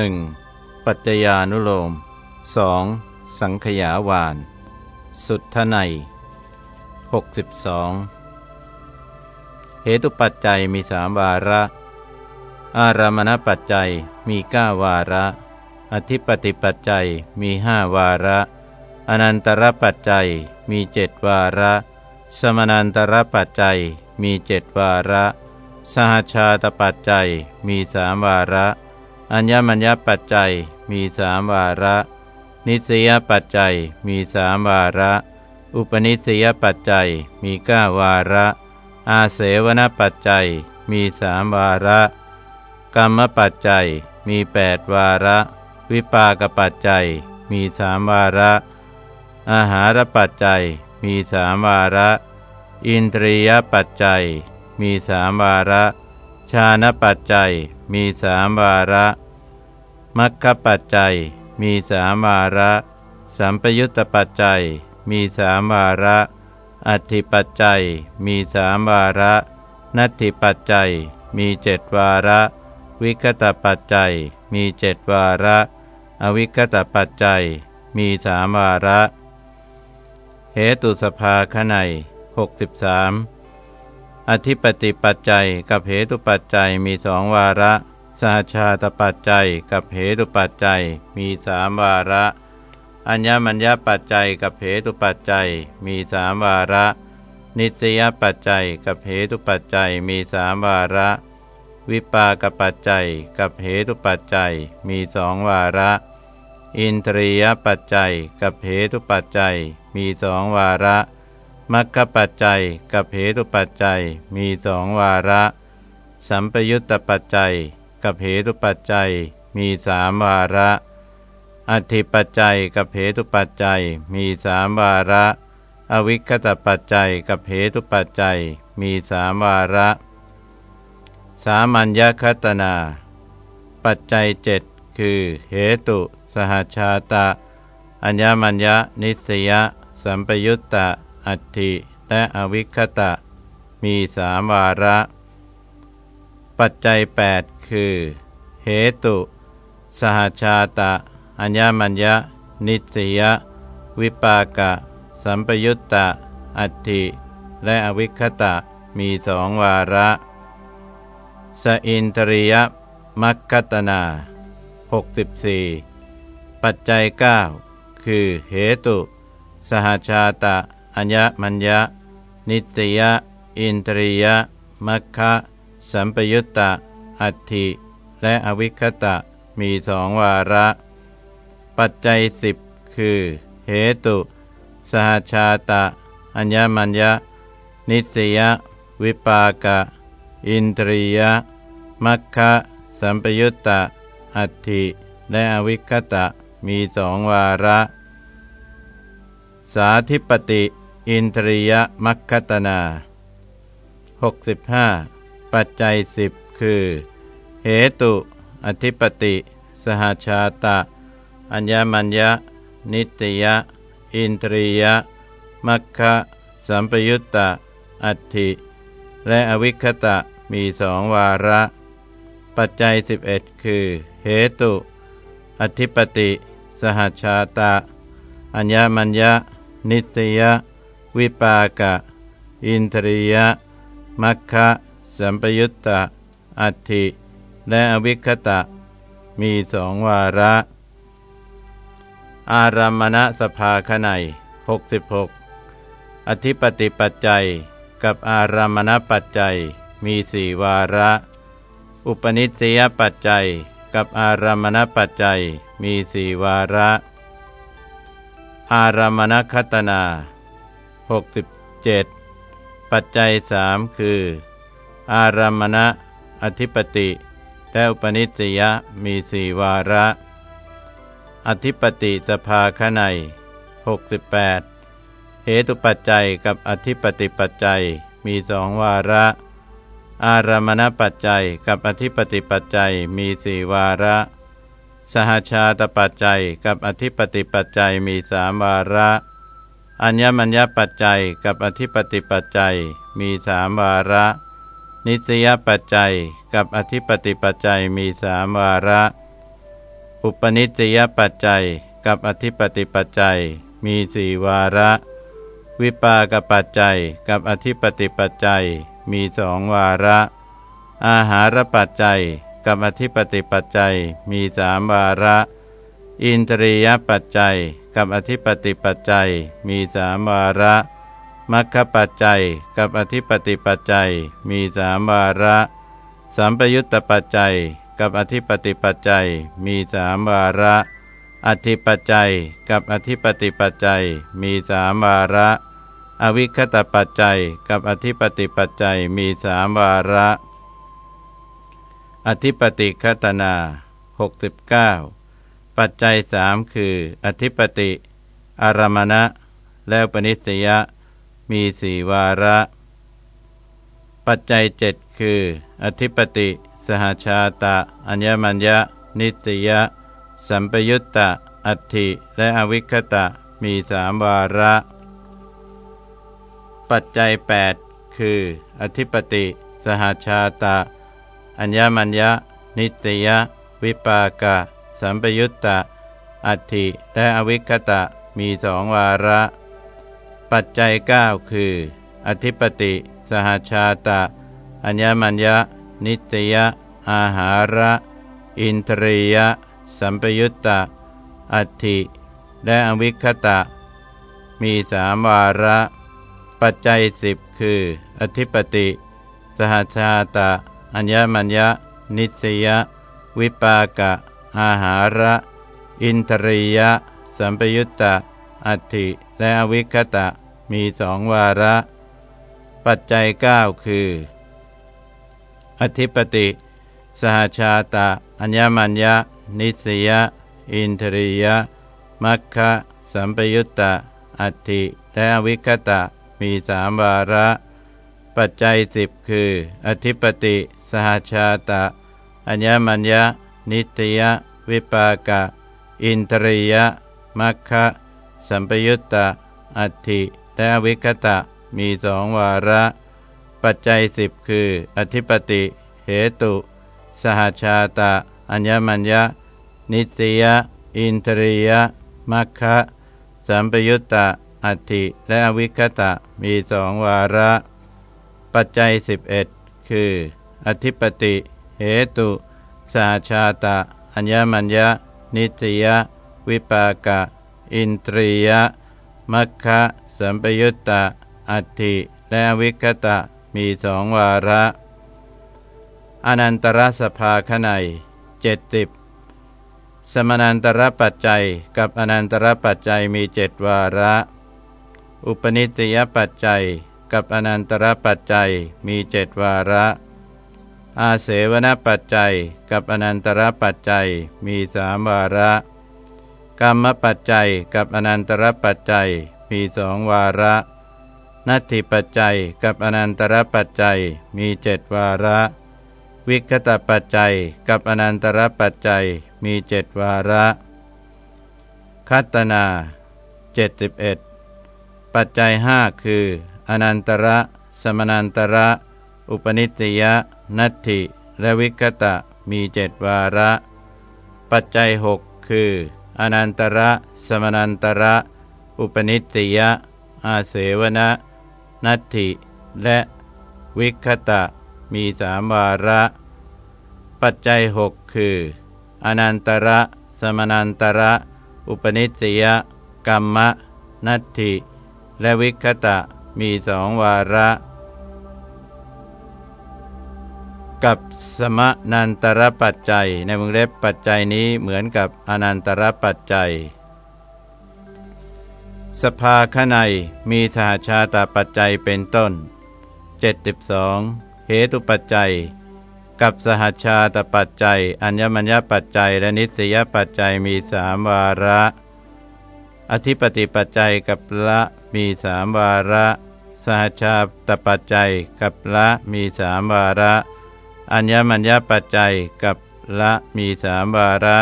1. ปัจจญานุโลม 2. สังขยาวาน สุทไน62 เหตุปัจจัยมีสามวาระ อารามณปัจจัยมีเก้าวาระ อธิปติปัจจัยมีห้าวาระ อนันตรปัจจัยมีเจ็ดวาระ สมนันตรปัจจัยมีเจ็ดวาระ สหชาตปัจจัยมีสามวาระ อัญญมัญญปัจจัยมีสามวาระ นิสยปัจจัยมีสามวาระ อุปนิสยปัจจัยมีเก้าวาระ อาเสวนปัจจัยมีสามวาระ กรรมปัจจัยมีแปดวาระ วิปากปัจจัยมีสามวาระ อาหารปัจจัยมีสามวาระ อินทรียปัจจัยมีสามวาระ ชาณปัจจัยมีสามวาระ มัคคปัจจัย มีสามวาระ สัมปยุตตปัจจัย มีสามวาระ อัติปัจจัย มีสามวาระ นัตถิปัจจัย มีเจ็ดวาระ วิคตปัจจัย มีเจ็ดวาระ อวิคตปัจจัย มีสามวาระ เหตุสภาขไน63อธิปติปัจจัยกับเหตุปัจจัยมีสองวาระ สหชาตปัจจัยกับเหตุปัจจัยมีสามวาระ อัญญมัญญปัจจัยกับเหตุปัจจัยมีสามวาระ นิสยปัจจัยกับเหตุปัจจัยมีสามวาระ วิปากปัจจัยกับเหตุปัจจัยมีสองวาระ อินทรียปัจจัยกับเหตุปัจจัยมีสองวาระมัคคปัจจัยกับเหตุปัจจัยมีสองวาระ สัมปยุตตปัจจัย กับเหตุปัจจัยมีสามวาระ อธิปัจจัยกับเหตุปัจจัยมีสามวาระ อวิคตปัจจัยกับเหตุปัจจัยมีสามวาระ สามัญญคตนา ปัจจัยเจ็ดคือเหตุ สหชาตะ อัญญมัญญนิสยสัมปยุตตะ อัตถิและอวิคตะ มีสามวาระ ปัจจัย 8 คือ เหตุ สหชาตะ อัญญมัญญนิสยวิปากะ สัมปยุตตะ อัตถิ และอวิคตะ มีสองวาระ สอินทริยมัคคตนา 64 ปัจจัย 9 คือ เหตุ สหชาตะ อัญญมัญญะ นิตยะ อินทรียมัคคะ สัมปยุตตะ อัตถิ และอวิคตะ มีสองวาระ ปัจจัยสิบคือ เหตุ สหชาตะ อัญญมัญญะ นิสยวิปากะ อินทรียะ มัคคะสัมปยุตตะ อัตถิ และอวิคตะ มีสองวาระ สาธิปติ อินทรียมัคคตนา 65 ปัจจัยสิบคือ เหตุ อธิปติ สหชาตะ อัญญมัญญะ นิตยะ อินทรียะ มัคคะสัมปยุตตะ อัตถิและอวิคตะมีสองวาระ ปัจจัย 11 คือ เหตุ อธิปติ สหชาตะ อัญญมัญญะ นิตยะ วิปากะ อินทรียะ มัคคะ สัมปยุตตะ อัตถิ และอวิคตะ มีสองวาระ อารามณสภาขไน66 อธิปติปัจจัยกับอารามณปัจจัยมีสี่วาระ อุปนิสัยปัจจัยกับอารามณปัจจัยมีสี่วาระ อารามณคตนา 67 ปัจจัยสามคือ อารามณะ อธิปติ และอุปนิสยมีสี่วาระ อธิปติสภาคไน68 เหตุปัจจัยกับอธิปติปัจจัยมีสองวาระ อารามณปัจจัยกับอธิปติปัจจัยมีสี่วาระ สหชาตปัจจัยกับอธิปติปัจจัยมีสามวาระ อัญญมัญญปัจจัยกับอธิปติปัจจัยมีสามวาระ นิสยปัจจัยกับอธิปติปัจจัยมีสามวาระ อุปนิสยปัจจัยกับอธิปติปัจจัยมีสี่วาระ วิปากปัจจัยกับอธิปติปัจจัยมีสองวาระ อาหารปัจจัยกับอธิปติปัจจัยมีสามวาระ อินทรียปัจจัยกับอธิปติปัจจัยมีสามวาระ มัคคปัจจัยกับอธิปติปัจจัยมีสามวาระสัมปยุตตปัจจัย กับอธิปติปัจจัยมีสามวาระ อธิปัจจัยกับอธิปติปัจจัยมีสามวาระ อวิคตปัจจัย กับอธิปติปัจจัยมีสามวาระ อธิปติคตนา69 ปัจจัยสามคือ อธิปติ อารมณะ แล้วปนิสยะ มีสี่วาระ ปัจจัยเจ็ดคือ อธิปติ สหชาตะ อัญญมัญญะ นิตยะ สัมปยุตตะ อัตถิและอวิคตะ มีสามวาระ ปัจจัย 8 คือ อธิปติ สหชาตะ อัญญมัญญะ นิตยะ วิปากะ สัมปยุตตะ อัตถิและอวิคตะ มีสองวาระ ปัจจัย 9 คือ อธิปติ สหชาตะ อัญญมัญญะ นิตยะ อาหาระ อินทรียะ สัมปยุตตะ อัตถิและอวิคตะ มีสามวาระ ปัจจัยสิบคือ อธิปติ สหชาตะ อัญญมัญญะ นิสยะ วิปากะ อาหาระ อินทรียะ สัมปยุตตะ อัตถิและอวิคตะ มีสองวาระ ปัจจัย 9 คือ อธิปติ สหชาตะ อัญญมัญญะ นิสยะ อินทรียะ มัคคะสัมปยุตตะ อัตถิและอวิคตะ มีสามวาระ ปัจจัยสิบคือ อธิปติ สหชาตะ อัญญมัญญะ นิตยะ วิปากะ อินทรียะ มัคคะสัมปยุตตะ อัตถิ และวิคตะมีสองวาระ ปัจจัยสิบคือ อธิปติ เหตุ สหชาตะ อัญญมัญญะ นิสยะ อินทรียะ มัคคะสัมปยุตตะ อัติและอวิคตะมีสองวาระ ปัจจัยสิบเอ็ดคือ อธิปติ เหตุสหชาตะ อัญญมัญญะ นิสยะ วิปากะ อินทรียะ มัคคะ สัมปยุตตะ อัตถิ และวิคตะ มีสองวาระ อนันตรสภาขไนเจ็ดสิบสมนันตรปัจจัยกับอนันตรปัจจัยมีเจ็ดวาระ อุปนิสยปัจจัยกับอนันตรปัจจัยมีเจ็ดวาระ อาเสวนปัจจัยกับอนันตรปัจจัยมีสามวาระ กรรมปัจจัยกับอนันตรปัจจัย มีสองวาระ นัตถิปัจจัยกับอนันตรปัจจัยมีเจ็ดวาระ วิคตปัจจัยกับอนันตรปัจจัยมีเจ็ดวาระ คัตนาเจ็ดสิบเอ็ดปัจจัยห้าคือ อนันตระ สมนันตระ อุปนิสยนัตถิ และวิคตะมีเจ็ดวาระ ปัจจัยหกคือ อนันตระ สมนันตระ อุปนิสติยะ อาเสวนะนัตถิและวิคตะมีสามวาระ ปัจจัยหกคือ อนันตระ สมนันตระ อุปนิสติยะกรรมะ นัตถิ และวิคตะมีสองวาระ กับสมนันตระปัจจัย ในวงเล็บปัจจัยนี้เหมือนกับอนันตระปัจจัย สภาขในมีสหชาตาปัจจัยเป็นต้น 72 เหตุปัจจัย กับสหชาตปัจจัย อัญญมัญญปัจจัย และนิสยปัจจัยมีสามวาระ อธิปติปัจจัยกับละมีสามวาระ สหชาตปัจจัยกับละมีสามวาระ อัญญมัญญปัจจัยกับละมีสามวาระ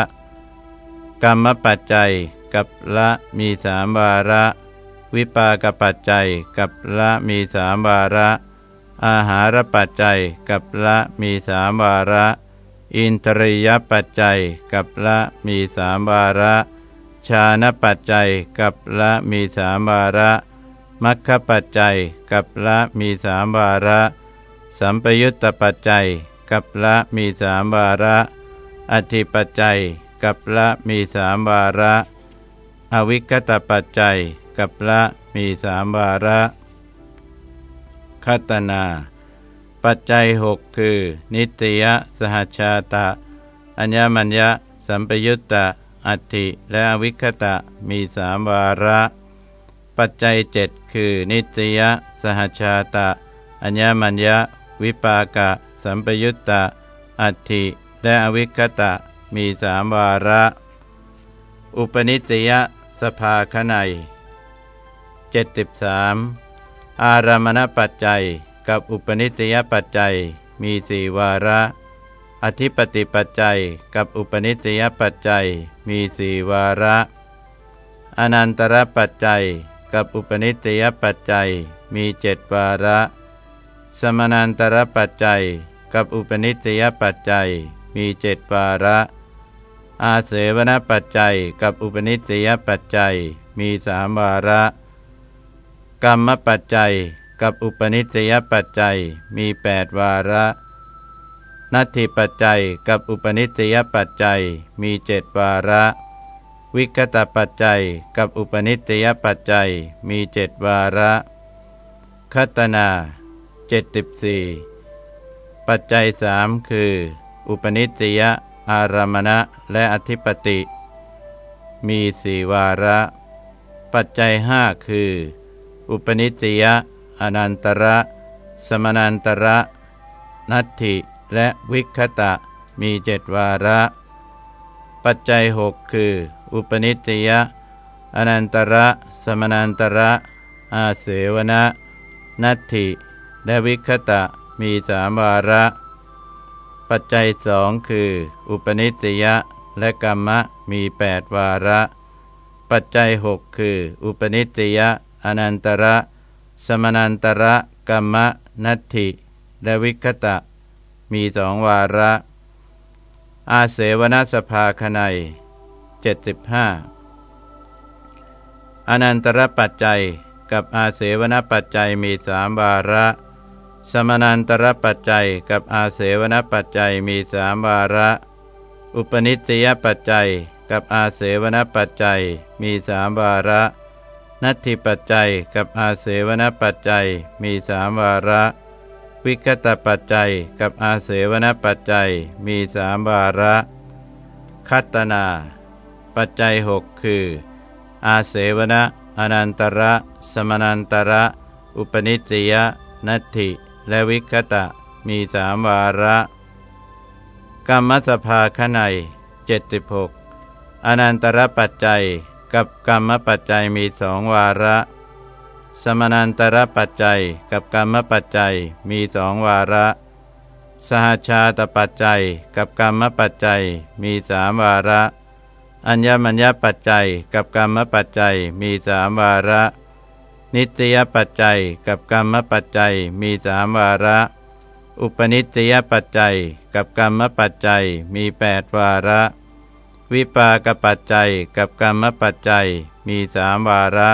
กรรมปัจจัย กับละมีสามวาระ วิปากปัจจัยกับละมีสามวาระ อาหารปัจจัยกับละมีสามวาระ อินทรียปัจจัยกับละมีสามวาระ ชาณปัจจัยกับละมีสามวาระมัคคปัจจัยกับละมีสามวาระ สัมปยุตตปัจจัยกับละมีสามวาระ อธิปัจจัยกับละมีสามวาระ อวิคตปัจจัยกับละมีสามวาระคัตนา ปัจจัยหกคือ นิตยสหชาตะ อัญญมัญญะ สัมปยุตตะ อัตถิและอวิคตะมีสามวาระ ปัจจัยเจ็ดคือ นิตยสหชาตะ อัญญมัญญะ วิปากะ สัมปยุตตะ อัตถิและอวิคตะมีสามวาระ อุปนิตย สภาคไนเจ็ดสิบสามอารามณปัจจัยกับอุปนิสยปัจจัยมีสี่วาระ อธิปติปัจจัยกับอุปนิสยปัจจัยมีสี่วาระ อนันตรปัจจัยกับอุปนิสยปัจจัยมีเจ็ดวาระ สมานันตรปัจจัยกับอุปนิสยปัจจัยมีเจ็ดวาระ อาเสวนปัจจัยกับอุปนิสยปัจจัย มีสามวาระ กรรมปัจจัยกับอุปนิสยปัจจัยมีแปดวาระ นัตถิปัจจัยกับอุปนิสยปัจจัยมีเจ็ดวาระ วิกตปัจจัยกับอุปนิสยปัจจัยมีเจ็ดวาระคัตนาเจ็ดสิบสี่ปัจจัยสามคือ อุปนิสย อารามณะและอธิปติ มีสี่วาระ ปัจจัยห้าคือ อุปนิสยอนันตระ สมนันตระ นัตถิและวิคตะมีเจ็ดวาระ ปัจจัยหกคือ อุปนิสยอนันตระ สมนันตระ อาเสวนะ นัตถิ และวิคตะมีสามวาระ ปัจจัยสองคือ อุปนิสยะและกรรมะมีแปดวาระ ปัจจัยหกคือ อุปนิสยะอนันตระ สมนันตระกัมมะนัตถิและวิคตะ มีสองวาระ อาเสวนสภาคไนเจ็ดสิบห้าอนันตระปัจจัยกับอาเสวนปัจจัยมีสามวาระ สมนันตระปัจจัยกับอาเสวนปัจจัยมีสามวาระ อุปนิสยปัจจัยกับอาเสวนปัจจัยมีสามวาระ นัตถิปัจจัยกับอาเสวนปัจจัยมีสามวาระ วิกตปัจจัยกับอาเสวนปัจจัยมีสามวาระ คัตนา ปัจจัยหกคือ อาเสวนอนันตระ สมนันตระ อุปนิสยนัตถิ และวิคตะมีสามวาระ กรรมสภาขไนเจ็ดสิบหกอนันตรปัจจัยกับกรรมปัจจัยมีสองวาระ สมนันตรปัจจัยกับกรรมปัจจัยมีสองวาระ สหชาตปัจจัยกับกรรมปัจจัยมีสามวาระ อัญญมัญญปัจจัยกับกรรมปัจจัยมีสามวาระ นิตยปัจจัยกับกรรมปัจจัยมีสามวาระ อุปนิตยปัจจัยกับกรรมปัจจัยมีแปดวาระ วิปากปัจจัยกับกรรมปัจจัยมีสามวาระ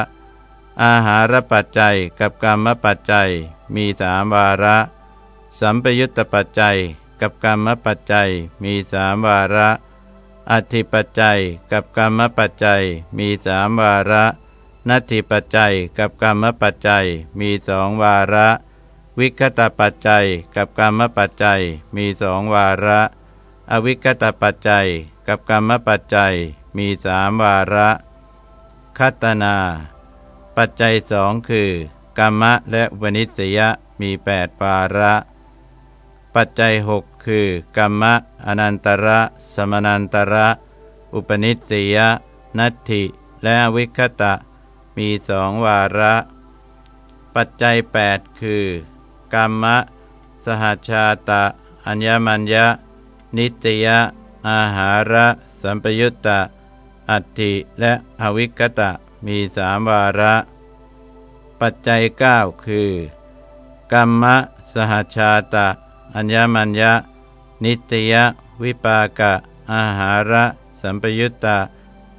อาหารปัจจัยกับกรรมปัจจัยมีสามวาระ สัมปยุตตปัจจัยกับกรรมปัจจัยมีสามวาระ อธิปัจจัยกับกรรมปัจจัยมีสามวาระ นัตถิปัจจัยกับกรรมปัจจัยมีสองวาระ วิคตปัจจัยกับกรรมปัจจัยมีสองวาระ อวิคตปัจจัยกับกรรมปัจจัยมีสามวาระคัตนา ปัจจัยสองคือกรรมะและอุปนิสยมีแปดวาระ ปัจจัยหกคือกรรมะอนันตระ สมนันตระ อุปนิสยนัตถิ และวิคตะ มีสองวาระ ปัจจัยแปดคือกรรมะ สหชาตะ อัญญมัญญะ นิตยอาหาระ สัมปยุตตะ อัตถิและอวิกตะ มีสามวาระ ปัจจัยเก้าคือกรรมะ สหชาตะ อัญญมัญญะ นิตยวิปากะ อาหาระ สัมปยุตตา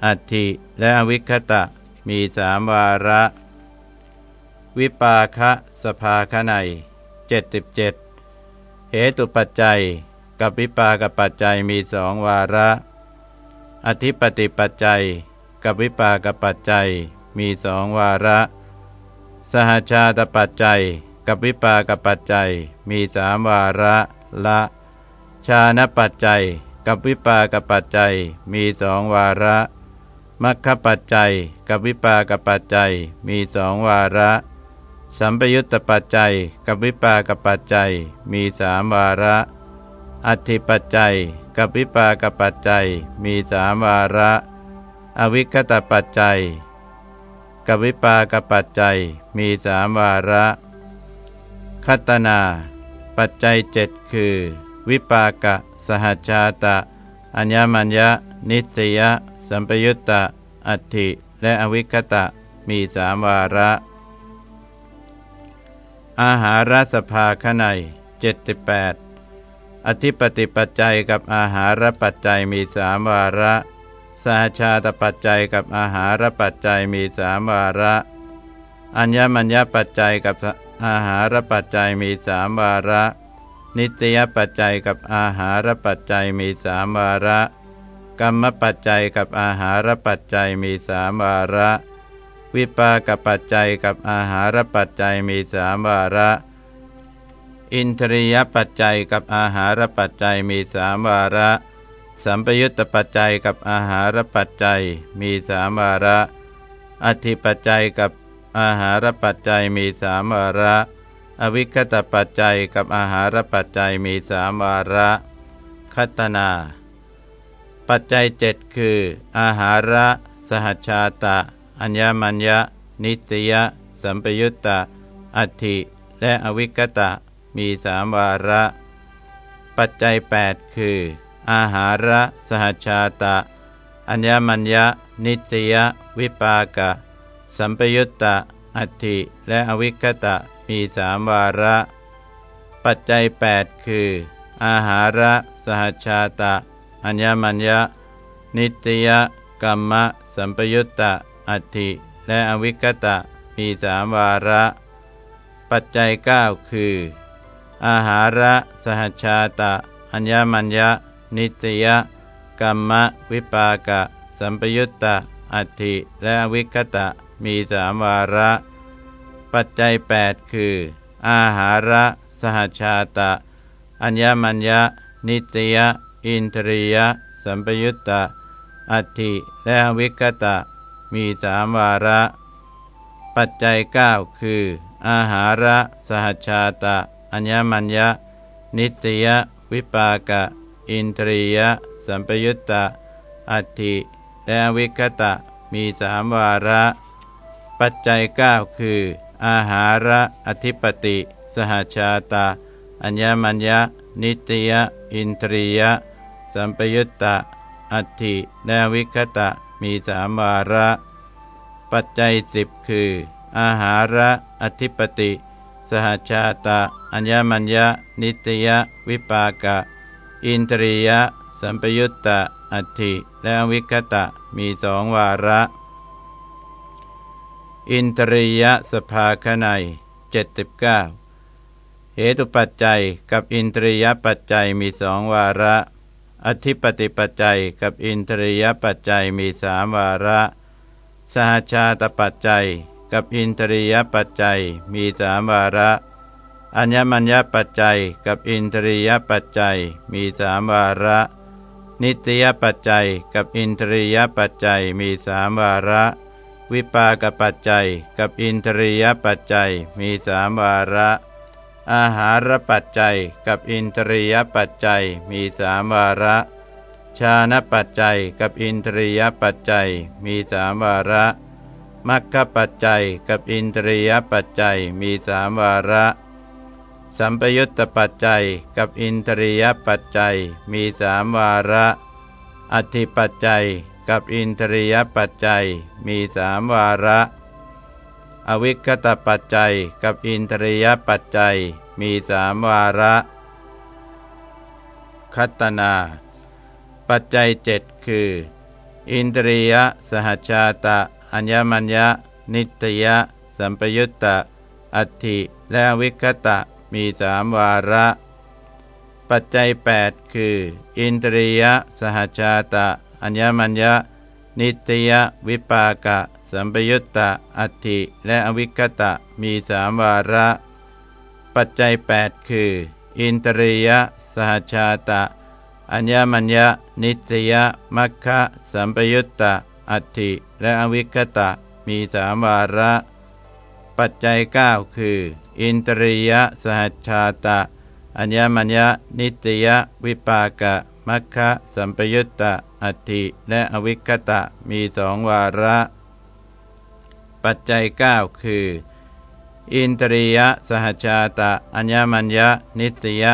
อัตถิและอวิคตะ มีสามวาระ วิปาคะสภาคไนเจ็ดสิบเจ็ดเหตุปัจจัย กับวิปากปัจจัยมีสองวาระ อธิปติปัจจัย กับวิปากปัจจัยมีสองวาระ สหชาตปัจจัย กับวิปากปัจจัยมีสามวาระละ ชาณปัจจัย กับวิปากปัจจัยมีสองวาระ มัคคปัจจัยกับวิปากปัจจัยมีสองวาระ สัมปยุตตปัจจัยกับวิปากปัจจัยมีสามวาระ อธิปัจจัยกับวิปากปัจจัยมีสามวาระ อวิคตปัจจัยกับวิปากปัจจัยมีสามวาระคัตนา ปัจจัยเจ็ดคือ วิปากะ สหชาตะ อัญญมัญญะ นิสยะ สัมปยุตตะ อัตถิ และอวิคตะ มีสามวาระ อาหารสภาขไนเจ็ดสิบแปดอธิปติปัจจัยกับอาหารปัจจัยมีสามวาระ สหชาตปัจจัยกับอาหารปัจจัยมีสามวาระ อัญญมัญญปัจจัยกับอาหารปัจจัยมีสามวาระ นิตยปัจจัยกับอาหารปัจจัยมีสามวาระ กรรมปัจจัยกับอาหารปัจจัยมีสามวาระ วิปากปัจจัยกับอาหารปัจจัยมีสามวาระ อินทรียปัจจัยกับอาหารปัจจัยมีสามวาระ สัมปยุตตปัจจัยกับอาหารปัจจัยมีสามวาระ อธิปัจจัยกับอาหารปัจจัยมีสามวาระ อวิคตปัจจัยกับอาหารปัจจัยมีสามวาระ คัตนา ปัจจัยเจ็ดคือ อาหาระ สหชาตะ อัญญมัญญะ นิตยะ สัมปยุตตะ อัตถิและอวิกตะ มีสามวาระ ปัจจัย 8 คือ อาหาระ สหชาตะ อัญญมัญญะ นิตยะ วิปากะ สัมปยุตตะ อัตถิและอวิกตะ มีสามวาระ ปัจจัย 8 คือ อาหาระ สหชาตะ อัญญมัญญะ นิตยกรรมะ สัมปยุตตะ อัตถิ และอวิกตะ มีสามวาระ ปัจจัย 9 คือ อาหาระ สหชาตะ อัญญมัญญะ นิตยกรรมะ วิปากะ สัมปยุตตะ อัตถิ และอวิกตะ มีสามวาระ ปัจจัย 8 คือ อาหาระ สหชาตะ อัญญมัญญะ นิตย อินทรียะ สัมปยุตตะ อัตถิและวิกตะ มีสามวาระ ปัจจัย 9 คือ อาหาระ สหชาตะ อัญญมัญญะ นิตยวิปากะ อินทรียะ สัมปยุตตะ อัตถิและวิกตะ มีสามวาระ ปัจจัย 9 คือ อาหาระ อธิปติ สหชาตะ อัญญมัญญะ นิตย อินทรียะ สัมปยุตตะ อัตถิและวิคตะ มีสามวาระ ปัจจัยสิบคือ อาหาระอธิปติ สหชาตะ อัญญมัญญะ นิตยะ วิปากะ อินทรียะ สัมปยุตตะ อัตถิและวิคตะ มีสองวาระ อินทรียะสภาคไนเจ็ดสิบเก้า เหตุปัจจัยกับอินทรียปัจจัยมีสองวาระ อธิปติปัจจัยกับอินทรียปัจจัยมีสามวาระ สหชาตปัจจัยกับอินทรียปัจจัยมีสามวาระ อัญญมัญญปัจจัยกับอินทรียปัจจัยมีสามวาระ นิตยปัจจัยกับอินทรียปัจจัยมีสามวาระ วิปากปัจจัยกับอินทรียปัจจัยมีสามวาระ อาหารปัจจัยกับอินทรียปัจจัยมีสามวาระ ชาณปัจจัยกับอินทรียปัจจัยมีสามวาระมัคคปัจจัยกับอินทรียปัจจัยมีสามวาระ สัมปยุตตปัจจัยกับอินทรียปัจจัยมีสามวาระ อธิปัจจัยกับอินทรียปัจจัยมีสามวาระ อวิคตปัจจัยกับอินทรียปัจจัยมีสามวาระ คัตนา ปัจจัยเจ็ดคือ อินทรียสหชาตะ อัญญมัญญะ นิตยะ สัมปยุตตะ อัตถิและวิคตะมีสามวาระ ปัจจัย 8 คือ อินทรียสหชาตะ อัญญมัญญะ นิตยวิปากะ สัมปยุตตะอัตถิและอวิคตะมีสามวาระ ปัจจัย 8 คือ อินทรียะ สหชาตะ อัญญมัญญะ นิตยะ มัคคะสัมปยุตตะอัตถิและอวิคตะมีสามวาระ ปัจจัย 9 คือ อินทรียะ สหชาตะ อัญญมัญญะ นิตยะ วิปากะ มัคคะสัมปยุตตะอัตถิและอวิคตะมีสองวาระ ปัจจัย 9 คือ อินทรียะ สหชาตะ อัญญมัญญะ นิตย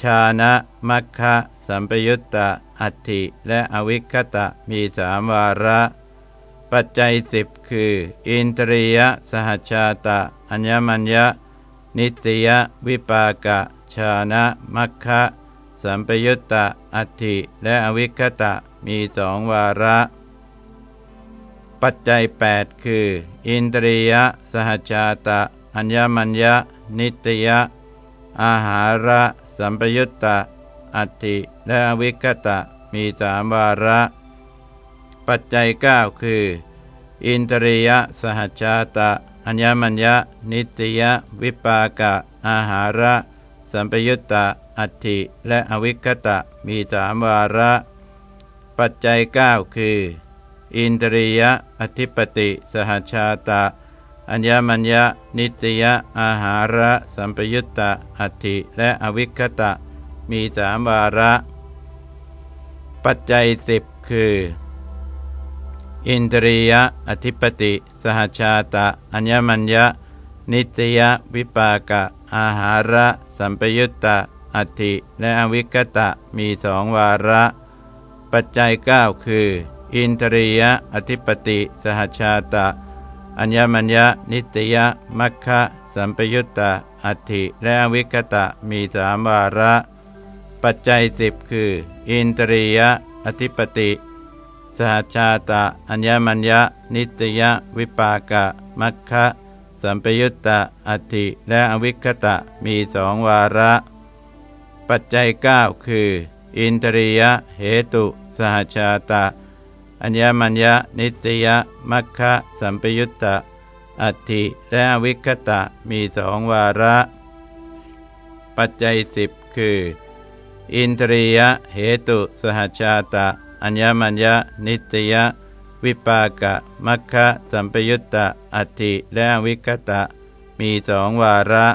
ชานะมัคคะ สัมปยุตตะ อัตถิ และอวิคตะ มีสามวาระ ปัจจัยสิบคือ อินทรียะ สหชาตะ อัญญมัญญะ นิตยวิปากะ ชานะมัคคะสัมปยุตตะ อัตถิ และอวิคตะ มีสองวาระ ปัจจัย 8 คือ อินทรียะสหชาตะ อัญญมัญญะ นิตยะ อาหาระสัมปยุตตะ อัตติและอวิคตะ มีสามวาระ ปัจจัย 9 คือ อินทรียะสหชาตะ อัญญมัญญะ นิตยะ วิปากะ อาหาระ สัมปยุตตะ อัตติและอวิคตะ มีสามวาระ ปัจจัย 9 คือ อินทรียะอธิปติ สหชาตะ อัญญมัญญะนิตยอาหาระสัมปยุตตะอัติและอวิคตะ มีสามวาระ ปัจจัยสิบคือ อินทรียะอธิปติ สหชาตะ อัญญมัญญะนิตยวิปากะ อาหาระ สัมปยุตตะอัติและอวิคตะมีสองวาระ ปัจจัย9คือ อินทรียะอธิปติ สหชาตะ อัญญมัญญะนิตยมัคคะสัมปยุตตะอัติและอวิคตะมีสามวาระ ปัจจัยสิบคือ อินตรียะอธิปติ สหชาตะ อัญญมัญญะนิตยวิปากะมัคคะสัมปยุตตะอัติและอวิคตะมีสองวาระ ปัจจัย9คือ อินตรียะเหตุ สหชาตะ อัญญมัญญะนิตยมัคคะสัมปยุตตะ อัตติและอวิคตะมีสองวาระ ปัจจัยสิบคือ อินทรียะเหตุสหชาตะ อัญญมัญญานิตยวิปากะมัคคะสัมปยุตตะ อัตถิและวิคตะ มีสองวาระ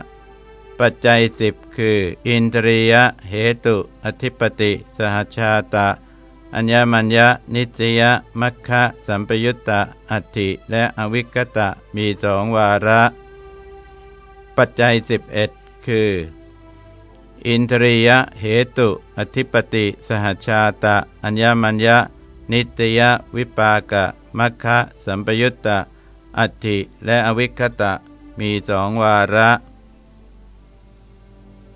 ปัจจัยสิบคือ อินทรียะเหตุ อธิปติ สหชาตะ อัญญมัญญานิตยมัคคะสัมปยุตตะอัติและอวิคตะมีสองวาระ ปัจจัยสิบเอ็ดคือ อินทรียเหตุ อธิปติสหชาตะ อัญญมัญญะนิตยวิปากะมัคคะสัมปยุตตะอัตถิและอวิคตะมีสองวาระ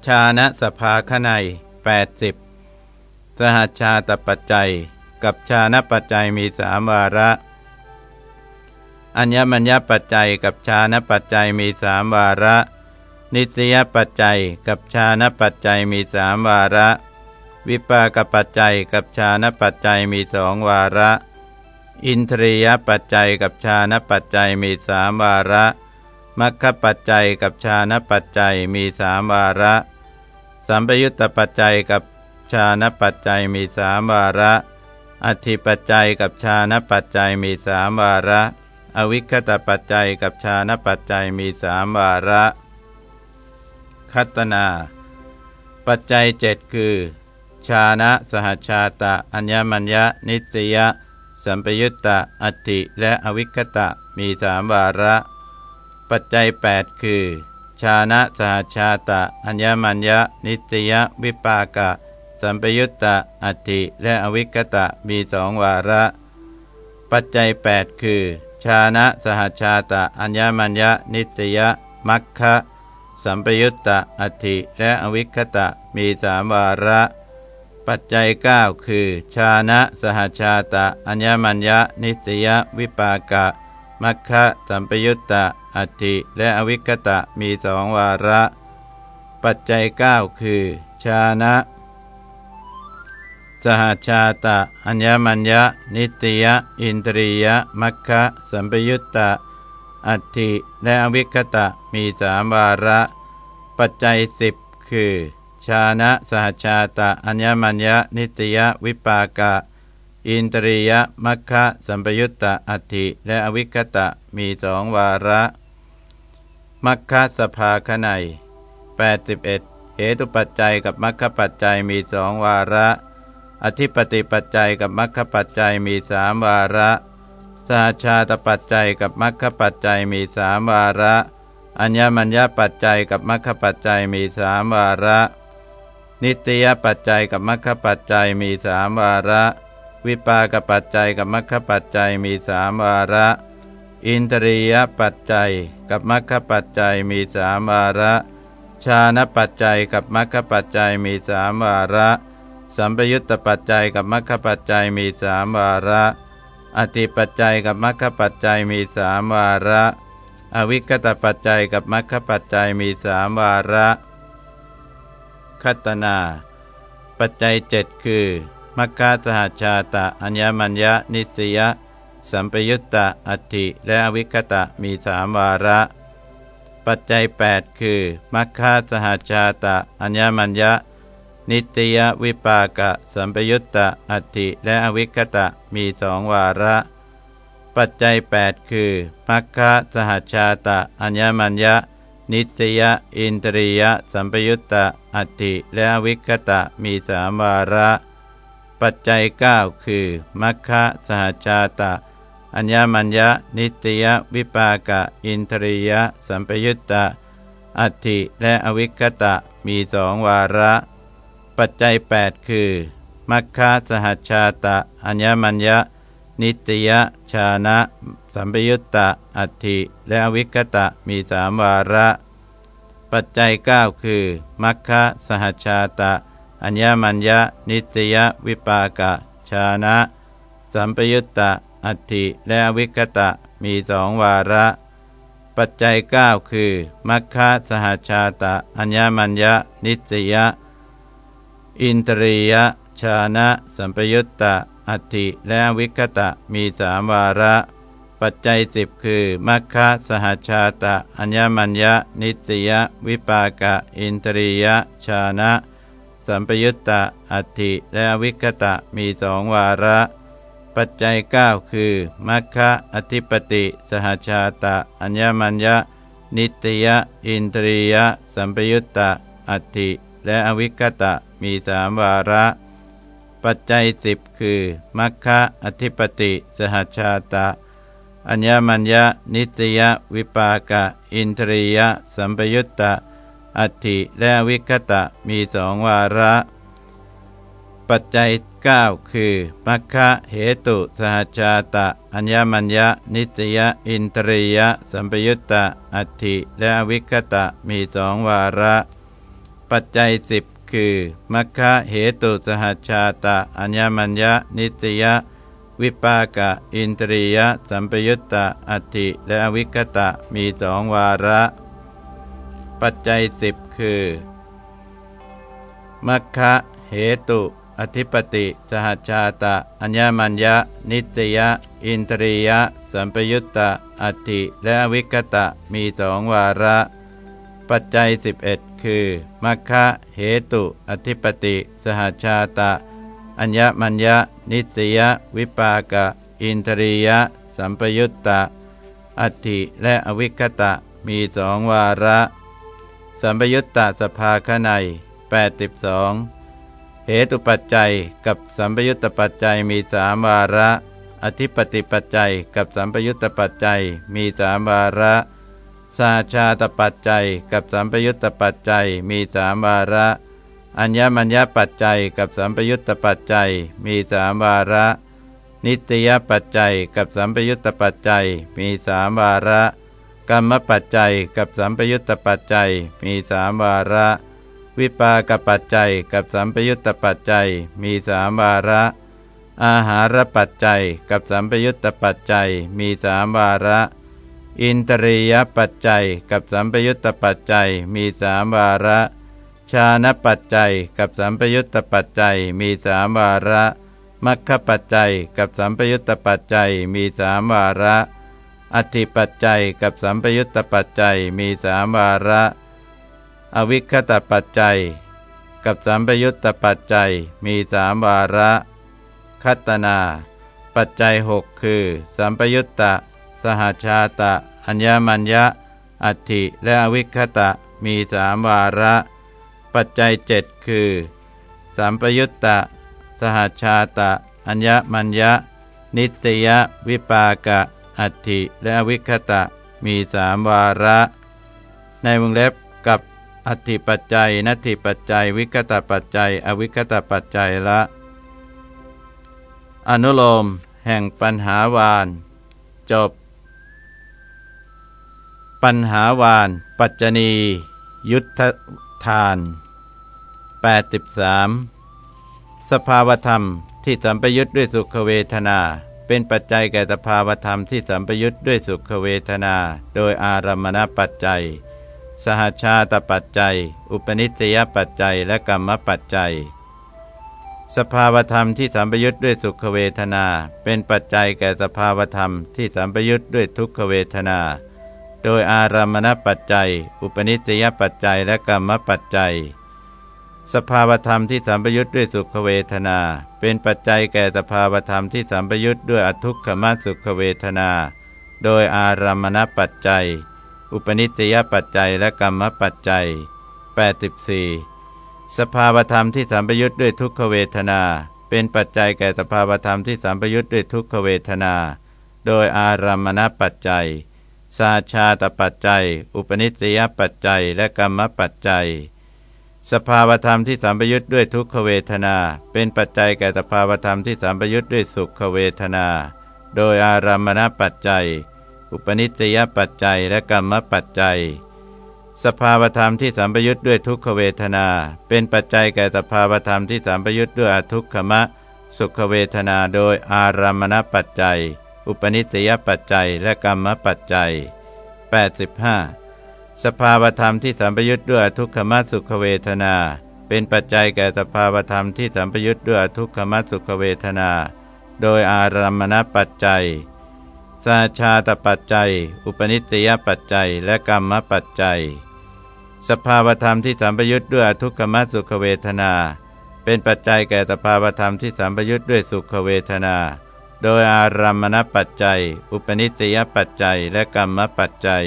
ชาณสภาขไน80 สหชาตปัจจัย กับชาณปัจจัยมีสามวาระ อัญญมัญญปัจจัยกับชาณปัจจัยมีสามวาระ นิสยปัจจัยกับชาณปัจจัยมีสามวาระ วิปากปัจจัยกับชาณปัจจัยมีสองวาระ อินทรียปัจจัยกับชาณปัจจัยมีสามวาระมัคคปัจจัยกับชาณปัจจัยมีสามวาระ สัมปยุตตปัจจัยกับ ชาณปัจจัยมีสามวาระ อธิปัจจัยกับชาณปัจจัยมีสามวาระ อวิคตปัจจัยกับชาณปัจจัยมีสามวาระ คัตนา ปัจจัยเจ็ดคือชานะสหชาตะ อัญญมัญญนิสยะ สัมปยุตตะ อัติและอวิคตะมีสามวาระ ปัจจัย 8 คือ ชานะสหชาตะ อัญญมัญญนิสยะ วิปากะ สัมปยุตตะอัติและอวิคตะมีสองวาระ ปัจจัย 8 คือ ชานะสหชาตะอัญญมัญญนิสยมัคคะสัมปยุตตะอธิและอวิคตะมีสามวาระ ปัจจัย 9 คือ ชานะสหชาตะอัญญมัญญะนิสยวิปากะ มัคคะสัมปยุตตะอัติและอวิคตะมีสองวาระ ปัจจัย 9 คือ ชานะ สหชาตะ อัญญมัญญะ นิตยอินทรียะ มัคคะสัมปยุตตะ อัตติและอวิคตะมีสามวาระ ปัจจัยสิบคือ ชานะสหชาตะ อัญญมัญญนิตยวิปากะ อินตริยะ มัคคะสัมปยุตตะ อัตถิและอวิคตะมีสองวาระ มัคคะสภาคไน81เหตุปัจจัยกับมัคคปัจจัยมีสองวาระ อธิปติปัจจัยกับมัคคปัจจัยมีสามวาระ สหชาตปัจจัยกับมัคคปัจจัยมีสามวาระ อัญญมัญญปัจจัยกับมัคคปัจจัยมีสามวาระ นิตยปัจจัยกับมัคคปัจจัยมีสามวาระ วิปากปัจจัยกับมัคคปัจจัยมีสามวาระ อินทรียปัจจัยกับมัคคปัจจัยมีสามวาระ ชาณปัจจัยกับมัคคปัจจัยมีสามวาระ สัมปยุตตปัจจัยกับมัคคปัจจัยมีสามวาระ อติปัจจัยกับมัคคปัจจัยมีสามวาระ อวิคตปัจจัยกับมัคคปัจจัยมีสามวาระคัตนา ปัจจัยเจ็ดคือ มัคคาสหชาตะอัญญมัญญานิสยสัมปยุตตะอติและอวิคตะมีสามวาระ ปัจจัย 8 คือ มัคคาสหชาตะอัญญมัญญา นิตยวิปากะ สัมปยุตตะอัตถิและอวิคตะมีสองวาระ ปัจจัย 8 คือมัคคะสหชาตะ อัญญมัญญานิสยอินทรียะ สัมปยุตตะอัติและวิคตะมีสามวาระ ปัจจัย 9 คือมัคคะสหชาตะ อัญญมัญญนิตยวิปากะ อินทรียะ สัมปยุตตะอัตติและอวิคตะมีสองวาระ ปัจจัย 8 คือ มัคคะสหชาตะ อัญญมัญญนิตยชานะ สัมปยุตตะ อัตถิ และอวิคตะมีสามวาระ ปัจจัย 9 คือ มัคคะสหชาตะ อัญญมัญญนิตยวิปากะ ชานะ สัมปยุตตะ อัตถิ และอวิคตะมีสองวาระปัจจัย 9 คือ มัคคะสหชาตะ อัญญมัญญนิตย อินตรียชานะ สัมปยุตตะ อัตถิและวิคตะมีสามวาระ ปัจจัยสิบคือมัคคะสหชาตะ อัญญมัญญนิตยวิปากะ อินทรียชานะ สัมปยุตตะ อัตถิและวิคตะมีสองวาระ ปัจจัย9คือมัคคะอธิปติ สหชาตะ อัญญมัญญนิตยอินทรียสัมปยุตตะ อัตถิ และอวิคตะมีสามวาระ ปัจจัยสิบคือมัคคะอธิปติ สหชาตะ อัญญมัญญนิตยวิปากะ อินทรียสัมปยุตตะ อัตถิและวิคตะมีสองวาระ ปัจจัย 9 คือมัคคะเหตุ สหชาตะ อัญญมัญญนิตยอินทรียสัมปยุตตะ อัตถิและวิคตะมีสองวาระ ปัจจัยสิบคือมัคคะเหตุสหชาตะอัญญมัญญนิตยวิปากะ อินทรียสัมปยุตตะอัติและอวิคตะมีสองวาระ ปัจจัยสิบคือมัคคะเหตุ อธิปติ สหชาตะอัญญมัญญนิตยอินทรียสัมปยุตตะอัตติและอวิคตะมีสองวาระ ปัจจัย 11 คือ มัคคะเหตุ อธิปติ สหชาตะ อัญญมัญญนิสยวิปากะ อินทรียะ สัมปยุตตะ อัตถิและอวิคตะ มีสองวาระ สัมปยุตตะสภาคใน82เหตุปัจจัยกับสัมปยุตตปัจจัยมีสามวาระ อธิปติปัจจัยกับสัมปยุตตปัจจัยมีสามวาระ สาชาตปัจจัย กับสัมปยุตตปัจจัยมีสามวาระ อัญญมัญญปัจจัย กับสัมปยุตตปัจจัยมีสามวาระ นิตยปัจจัย กับสัมปยุตตปัจจัยมีสามวาระกรรมปัจจัย กับสัมปยุตตปัจจัยมีสามวาระววิปากปัจจัย กับสัมปยุตตปัจจัยมีสามวาระ อาหารปัจจัย กับสัมปยุตตปัจจัยมีสามวาระ อินตรียปัจจัยกับสัมปยุตตปัจจัยมีสามวาระ ชาณปัจจัยกับสัมปยุตตปัจจัยมีสามวาระมัคคปัจจัยกับสัมปยุตตปัจจัยมีสามวาระ อธิปัจจัยกับสัมปยุตตปัจจัยมีสามวาระ อวิคตปัจจัย กับสัมปยุตตปัจจัยมีสามวาระ คัตนา ปัจจัยหกคือ สัมปยุตตะ สหชาตะ อัญญมัญญะ อัติและอวิคตะมีสามวาระ ปัจจัยเจ็ดคือสัมปยุตตะ สหชาตะ อัญญมัญญะ นิสยวิปากะ อัตถิและอวิคตะมีสามวาระ ในวงเล็บกับอัตถิปัจจัยนัตถิปัจจัย วิคตปัจจัย อวิคตปัจจัยละ อนุโลม แห่งปัญหาวาน จบ ปัญหาวาน ปัจจณี ยุทธทาน 83 สภาวธรรมที่สัมปยุทธ์ด้วยสุขเวทนา เป็นปัจจัยแก่สภาวธรรมที่สัมปยุทธ์ด้วยสุขเวทนา โดยอารมณปัจจัย สหชาตปัจจัย อุปนิสยปัจจัยและกรรมปัจจัย สภาวธรรมที่สัมปยุทธ์ด้วยสุขเวทนา เป็นปัจจัยแก่สภาวธรรมที่สัมปยุทธ์ด้วยทุกขเวทนา โดยอารามณปัจจัย อุปนิสยปัจจัยและกรรมปัจจัย สภาวธรรมที่สัมปยุทธ์ด้วยสุขเวทนา เป็นปัจจัยแก่สภาวธรรมที่สัมปยุทธ์ด้วยอทุกขมสุขเวทนา โดยอารามณปัจจัย อุปนิสยปัจจัยและกรรมปัจจัย 84 สภาวธรรมที่สัมปยุทธ์ด้วยทุกขเวทนา เป็นปัจจัยแก่สภาวธรรมที่สัมปยุทธ์ด้วยทุกขเวทนา โดยอารามณปัจจัย สาชาตปัจจัย อุปนิสยปัจจัย และกรรมปัจจัย สภาวธรรมที่สัมปยุทธ์ด้วยทุกขเวทนา เป็นปัจจัยแก่สภาวธรรมที่สัมปยุทธ์ด้วยสุขเวทนา โดยอารามณปัจจัย อุปนิสยปัจจัย และกรรมปัจจัย สภาวธรรมที่สัมปยุทธ์ด้วยทุกขเวทนา เป็นปัจจัยแก่สภาวธรรมที่สัมปยุทธ์ด้วยอทุกขมะ สุขเวทนาโดยอารามณปัจจัย อุปนิสยปัจจัยและกรรมปัจจัย 85 สภาวธรรมที่สัมปยุทธ์ด้วยทุกขมสุขเวทนา เป็นปัจจัยแก่สภาวธรรมที่สัมปยุทธ์ด้วยทุกขมสุขเวทนา โดยอารามณปัจจัยสาชาตปัจจัย อุปนิสยปัจจัย และกรรมปัจจัย สภาวธรรมที่สัมปยุทธ์ด้วยทุกขมสุขเวทนา เป็นปัจจัยแก่สภาวธรรมที่สัมปยุทธ์ด้วยสุขเวทนา โดยอารามณปัจจัย อุปนิสยปัจจัย และกรรมปัจจัย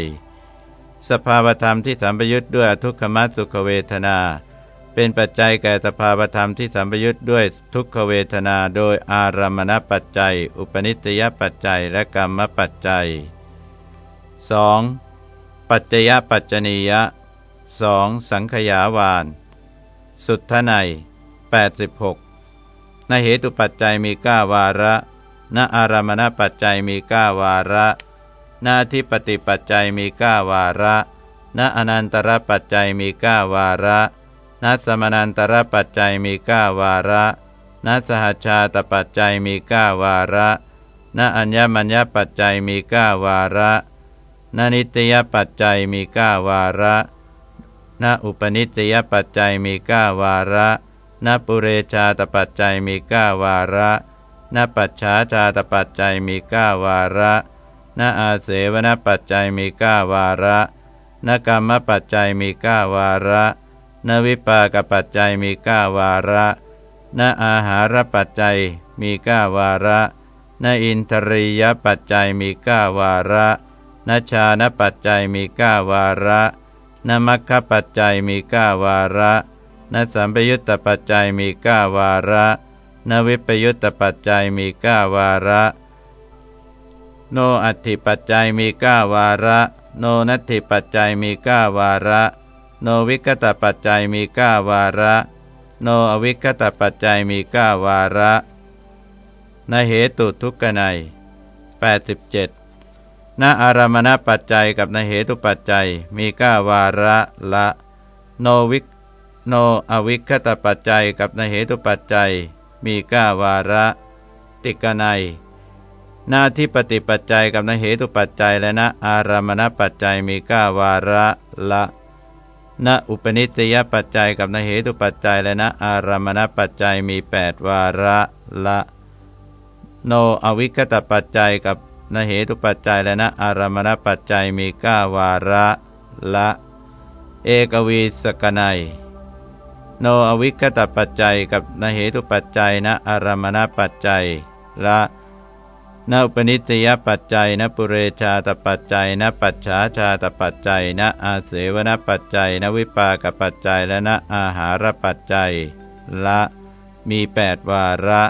สภาวธรรมที่สัมปยุทธ์ด้วยทุกขมัสุขเวทนา เป็นปัจจัยแก่สภาวธรรมที่สัมปยุทธ์ด้วยทุกขเวทนา โดยอารามณปัจจัย อุปนิสยปัจจัย และกรรมปัจจัย 2. ปัจจยปัจจนียะ 2. สังขยาวาน สุทไน86 ในเหตุปัจจัยมีก้าวาระ ณอารามณปัจจัยมีก้าวาระนาทิปติปัจจัยมีก้าวาระณอนันตรปัจจัยมีก้าวาระณสมนันตรปัจจัยมีก้าวาระณสหชาตปัจจัยมีก้าวาระณอัญญมัญญปัจจัยมีก้าวาระณนิตยปัจจัยมีก้าวาระณอุปนิตยปัจจัยมีก้าวาระณปุเรชาตปัจจัยมีก้าวาระ ณปัจฉาชาตปัจจัยมีก้าวาระนอาเสวนปัจจัยมีก้าวาระนกรรมปัจจัยมีก้าวาระนวิปากปัจจัยมีก้าวาระนอาหารปัจจัยมีก้าวาระนอินทรียปัจจัยมีก้าวาระนชานปัจจัยมีก้าวาระนมัคคปัจจัยมีก้าวาระนสัมปยุตตปัจจัยมีก้าวาระ นวิปยุตตปัจจัยมีก้าวาระ โนอัตถิปัจจัยมีก้าวาระ โนนัตถิปัจจัยมีก้าวาระ โนวิกตปัจจัยมีก้าวาระ โนอวิคตปัจจัยมีก้าวาระนเหตุทุกขไน87ณอารามณปัจจัยกับนเหตุปัจจัยมีก้าวาระละ โนวิกโนอวิคตปัจจัยกับนเหตุปัจจัย มีก้าวาระ ติกนัยหน้าที่ปฏิปัจจัยกับนเหตุปัจจัยและณอารามณปัจจัยมีก้าวาระละณอุปนิสยปัจจัยกับนเหตุปัจจัยและณอารามณปัจจัยมี8วาระละ โนอวิคตปัจจัยกับนเหตุปัจจัยและณอารามณปัจจัยมีก้าวาระละ เอกวีสกนัย โนอวิคตปัจจัยกับนเหตุปัจจัยณอารามณปัจจัย ละนอุปนิสยปัจจัยนปุเรชาตปัจจัยนปัจฉาชาตปัจจัยนอาเสวนปัจจัยนวิปากปัจจัยและนอาหารปัจจัย ละมีแปดวาระ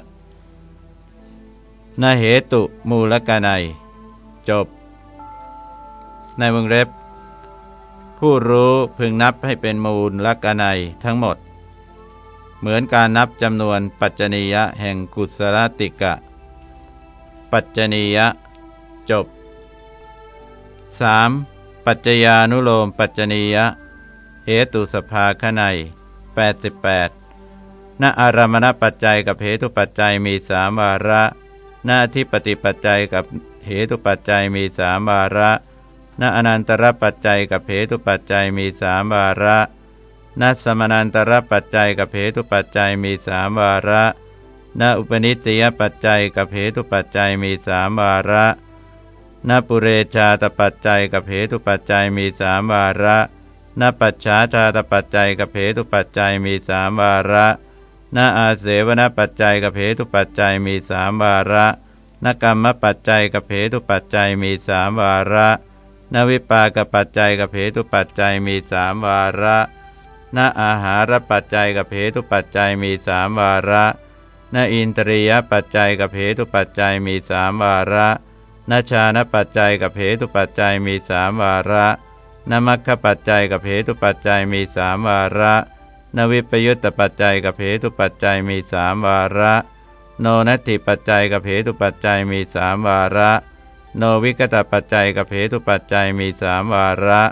นเหตุมูลกนัย จบ ในวงเล็บ ผู้รู้พึงนับให้เป็นมูลลกนัยทั้งหมด เหมือนการนับจำนวนปัจจนียะแห่งกุศลติกะ ปัจจนียะ จบ 3. ปัจจญานุโลมปัจจนียะเหตุสภาขไน88ณอารามณปัจจัยกับเหตุปัจจัยมีสามวาระหน้าที่ปฏิปัจจัยกับเหตุปัจจัยมีสามวาระณอนันตรปัจจัยกับเหตุปัจจัยมีสามวาระ ณสมนันตรปัจจัยกับเหตุปัจจัยมีสามวาระณอุปนิสติยปัจจัยกับเหตุปัจจัยมีสามวาระณปุเรชาตปัจจัยกับเหตุปัจจัยมีสามวาระณปัจฉาชาตปัจจัยกับเหตุปัจจัยมีสามวาระณอาเสวนปัจจัยกับเหตุปัจจัยมีสามวาระนกรรมปัจจัยกับเหตุปัจจัยมีสามวาระนวิปากปัจจัยกับเหตุปัจจัยมีสามวาระ นอาหารปัจจัยกับเหตุปัจจัยมีสามวาระนอินตรียปัจจัยกับเหตุปัจจัยมีสามวาระนชานปัจจัยกับเหตุปัจจัยมีสามวาระนมัคคปัจจัยกับเหตุปัจจัยมีสามวาระนวิปยุตตปัจจัยกับเหตุปัจจัยมีสามวาระ โนนัตถิปัจจัยกับเหตุปัจจัยมีสามวาระ โนวิกตปัจจัยกับเหตุปัจจัยมีสามวาระ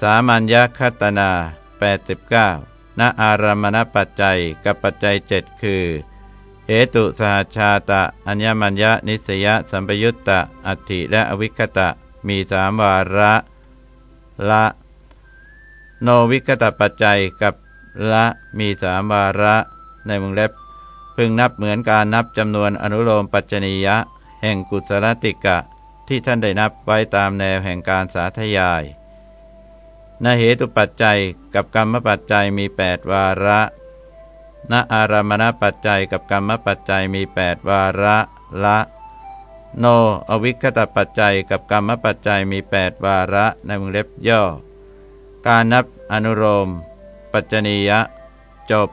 สามัญญคตนา 89ณอารามณปัจจัยกับปัจจัยเจ็ดคือเหตุสหชาตะ อัญญมัญญนิสยสัมปยุตตะ อัตถิและอวิคตะ มีสามวาระละ โนวิคตปัจจัยกับละมีสามวาระ ในวงเล็บ พึงนับเหมือนการนับจำนวนอนุโลมปัจจนียะ แห่งกุศลติกะ ที่ท่านได้นับไว้ตามแนวแห่งการสาธยาย นเหตุปัจจัยกับกรรมปัจจัยมีแปดวาระณอารามณปัจจัยกับกรรมปัจจัยมีแปดวาระละ โน อวิคตปัจจัยกับกรรมปัจจัยมีแปดวาระในวงเล็บย่อ การนับอนุโลมปัจจนียะ จบ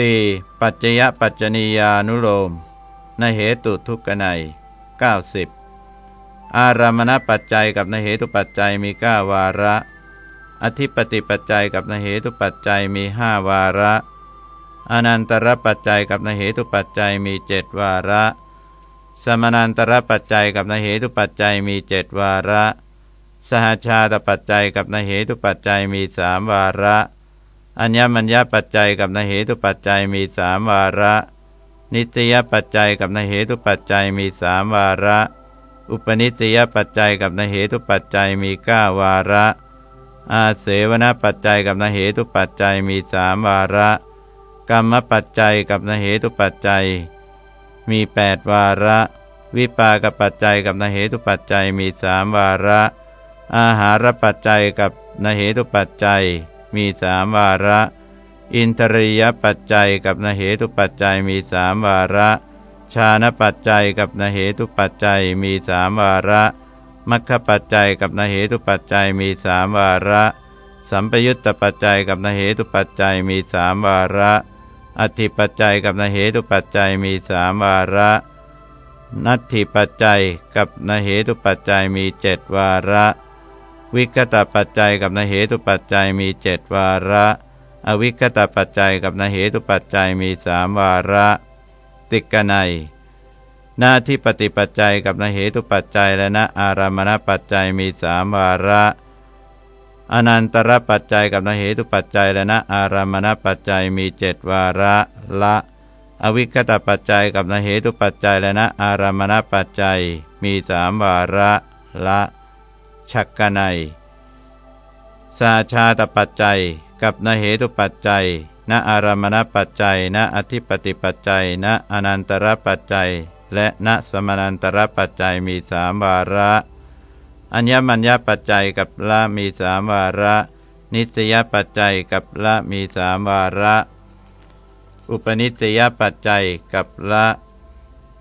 4. ปัจจยปัจจนียานุโลมในเหตุทุกขไน90 อารามณปัจจัยกับนเหตุปัจจัยมีก้าวาระ อธิปติปัจจัยกับนเหตุปัจจัยมีห้าวาระ อนันตรปัจจัยกับนเหตุปัจจัยมีเจ็ดวาระ สมนันตรปัจจัยกับนเหตุปัจจัยมีเจ็ดวาระ สหชาตปัจจัยกับนเหตุปัจจัยมีสามวาระ อัญญมัญญปัจจัยกับนเหตุปัจจัยมีสามวาระ นิตยปัจจัยกับนเหตุปัจจัยมีสามวาระ อุปนิสยปัจจัยกับนเหตุปัจจัยมีก้าวาระ อาเสวนปัจจัยกับนเหตุปัจจัยมีสามวาระ กรรมปัจจัยกับนเหตุปัจจัย มีแปดวาระ วิปากปัจจัยกับนเหตุปัจจัยมีสามวาระ อาหารปัจจัยกับนเหตุปัจจัย มีสามวาระ อินทรียปัจจัยกับนเหตุปัจจัยมีสามวาระ ชาณปัจจัยกับนเหตุปัจจัยมีสามวาระมัคคปัจจัยกับนเหตุปัจจัยมีสามวาระ สัมปยุตตปัจจัยกับนเหตุปัจจัยมีสามวาระ อธิปัจจัยกับนเหตุปัจจัยมีสามวาระ นัตถิปัจจัยกับนเหตุปัจจัยมีเจ็ดวาระ วิกตปัจจัยกับนเหตุปัจจัยมีเจ็ดวาระ อวิกตปัจจัยกับนเหตุปัจจัยมีสามวาระ ติกนัย หน้าที่ปฏิปัจจัยกับนเหตุปัจจัยและณอารามณปัจจัยมีสามวาระ อนันตรปัจจัยกับนเหตุปัจจัยและนะอารามณปัจจัยมีเจ็ดวาระละ อวิคตปัจจัยกับนเหตุปัจจัยและนะอารามณปัจจัยมีสามวาระละชักกนัยสาชาตปัจจัยกับนเหตุปัจจัย ณอารามณปัจจัย ณอธิปติปัจจัย ณอนันตรปัจจัย และณสมนันตรปัจจัยมีสามวาระอัญญมัญญปัจจัยกับละมีสามวาระ นิสยปัจจัยกับละมีสามวาระ อุปนิสยปัจจัยกับละ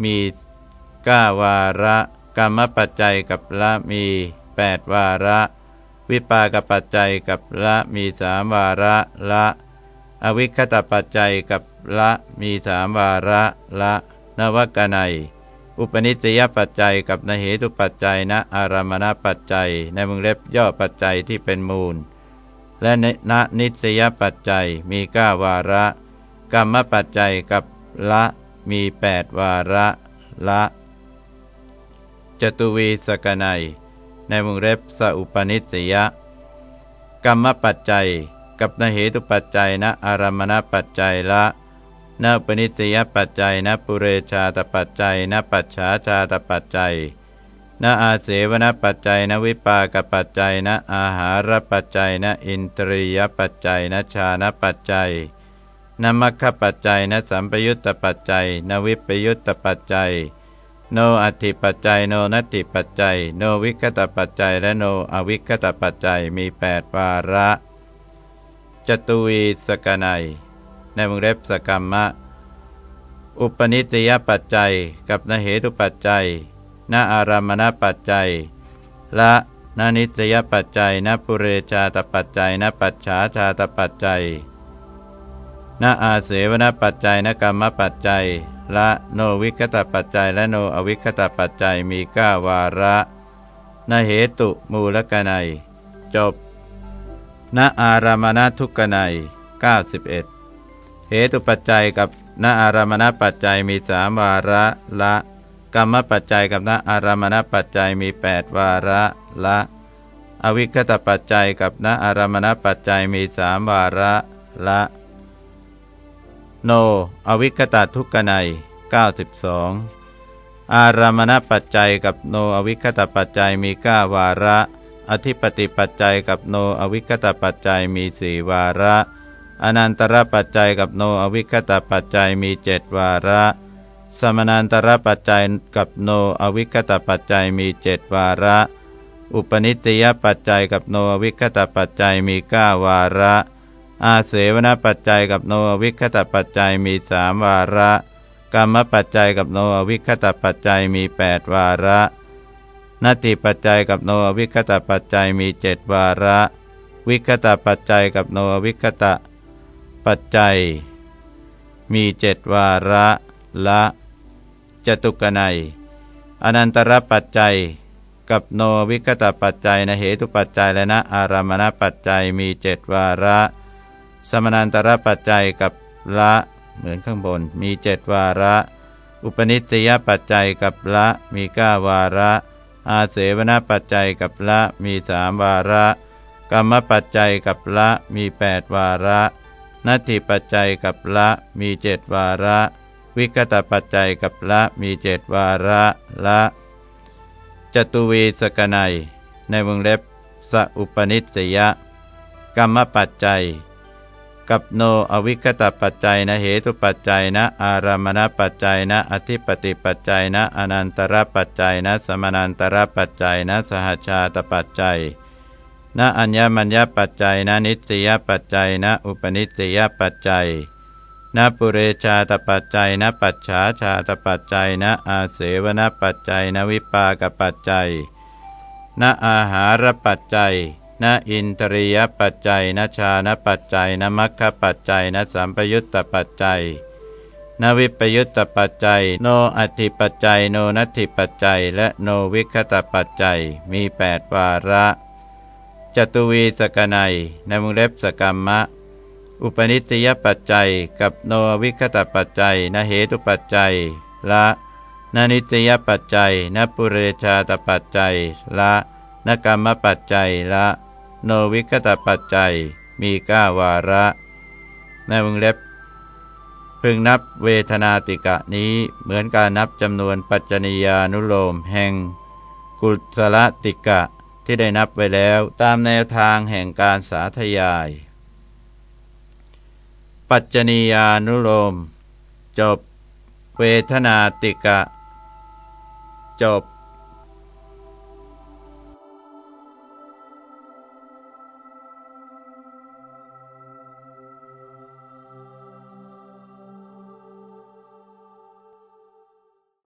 มีก้าวาระกรรมปัจจัยกับละมีแปดวาระ วิปากปัจจัยกับละมีสามวาระละ อวิคตปัจจัยกับละมีสามวาระละนวกนัย อุปนิสยปัจจัยกับนเหตุปัจจัยนะอารามณปัจจัย ในมึงเล็บย่อปัจจัยที่เป็นมูล และณนิสยปัจจัยมีก้าวาระ กรรมปัจจัยกับละมีแปดวาระละจตุวีสกนัย ในมึงเล็บสอุปนิสยกรรมปัจจัย กับนเหตุปัจจัยนะอารามณปัจจัยละนาปนิสยปัจจัยนปุเรชาตปัจจัยนปัจฉาชาตปัจจัยนอาเสวนปัจจัยนวิปากปัจจัยนอาหารปัจจัยนอินทรียปัจจัยนชานปัจจัยนมัคคปัจจัยนสัมปยุตตปัจจัยนวิปยุตตปัจจัย โนอัติปัจจัยโนนัตติปัจจัย โนวิคตปัจจัยและโนอวิคตปัจจัยมีแปดวาระ จตุวีสกนัย ในวงเล็บสกรรมะ อุปนิสยปัจจัยกับนเหตุปัจจัยนอารามณปัจจัย ละนานิสยปัจจัยนปุเรชาตปัจจัยนปัจฉาชาตปัจจัยนอาเสวนปัจจัยนกรรมปัจจัย ละโนวิคตปัจจัย และโนอวิคตปัจจัยมีก้าวาระนเหตุมูลกนัย จบ นอารามณทุกนัย91 เหตุปัจจัยกับณอารามณปัจจัยมีสามวาระละกรรมปัจจัยกับณอารามณปัจจัยมีแปดวาระละ อวิคตปัจจัยกับณอารามณปัจจัยมีสามวาระละ โน อวิคตทุกขไน92 อารามณปัจจัยกับโนอวิคตปัจจัยมีก้าวาระ อธิปติปัจจัยกับโนอวิคตปัจจัยมีสี่วาระ อนันตรปัจจัยกับโนอวิคตปัจจัยมีเจ็ดวาระ สมนันตรปัจจัยกับโนอวิคตปัจจัยมีเจ็ดวาระ อุปนิสยปัจจัยกับโนอวิคตปัจจัยมีเก้าวาระ อาเสวนปัจจัยกับโนอวิคตปัจจัยมีสามวาระ กรรมปัจจัยกับโนอวิคตปัจจัยมีแปดวาระ นาติปัจจัยกับโนวิคตปัจจัยมีเจ็ดวาระ วิคตปัจจัยกับโนวิคตปัจจัย มีเจ็ดวาระละจตุกนัยอนันตรปัจจัย กับโนวิกตปัจจัยนเหตุปัจจัยและนะอารามณปัจจัยมีเจ็ดวาระ สมนันตรปัจจัยกับละเหมือนข้างบนมีเจ็ดวาระ อุปนิสยปัจจัยกับละมีเก้าวาระ อาเสวนปัจจัยกับละมีสามวาระ กรรมปัจจัยกับละมีแปดวาระนัตถิปัจจัยกับละมีเจ็ดวาระ วิกตปัจจัยกับละมีเจ็ดวาระละจตุวีสกนัยในวงเล็บสอุปนิสยกรรมปัจจัย กับโนอวิคตปัจจัยนะเหตุปัจจัยนะอารามณปัจจัยนะอธิปติปัจจัยนะอนันตรปัจจัยนะสมานันตรปัจจัยนะสหชาตปัจจัยณอัญญมัญญปัจจัยณนิสยปัจจัยณอุปนิสยปัจจัยณปุเรชาตปัจจัยณปัจฉาชาตปัจจัยณอาเสวนปัจจัยณวิปากปัจจัยณอาหารปัจจัย ณอินทรียปัจจัยณชานปัจจัยณมัคคปัจจัยณสัมปยุตตปัจจัยนวิปยุตตปัจจัย โนอัติปัจจัย โนนัตถิปัจจัย และโนวิคตปัจจัย มีแปดวาระ จตุวีสกนัยในมุงเล็บสกรรมะ อุปนิสยปัจจัย กับโนวิคตปัจจัยนเหตุปัจจัย ละนนิสยปัจจัยนปุเรชาตปัจจัย ละนกรรมปัจจัยละ โนวิกตปัจจัยมีก้าวาระ ในวงเล็บ พึงนับเวทนาติกะนี้เหมือนการนับจำนวนปัจจนียานุโลมแห่ง กุศลติกะที่ได้นับไว้แล้วตามแนวทางแห่งการสาธยาย ปัจจนียานุโลม จบ เวทนาติกะ จบ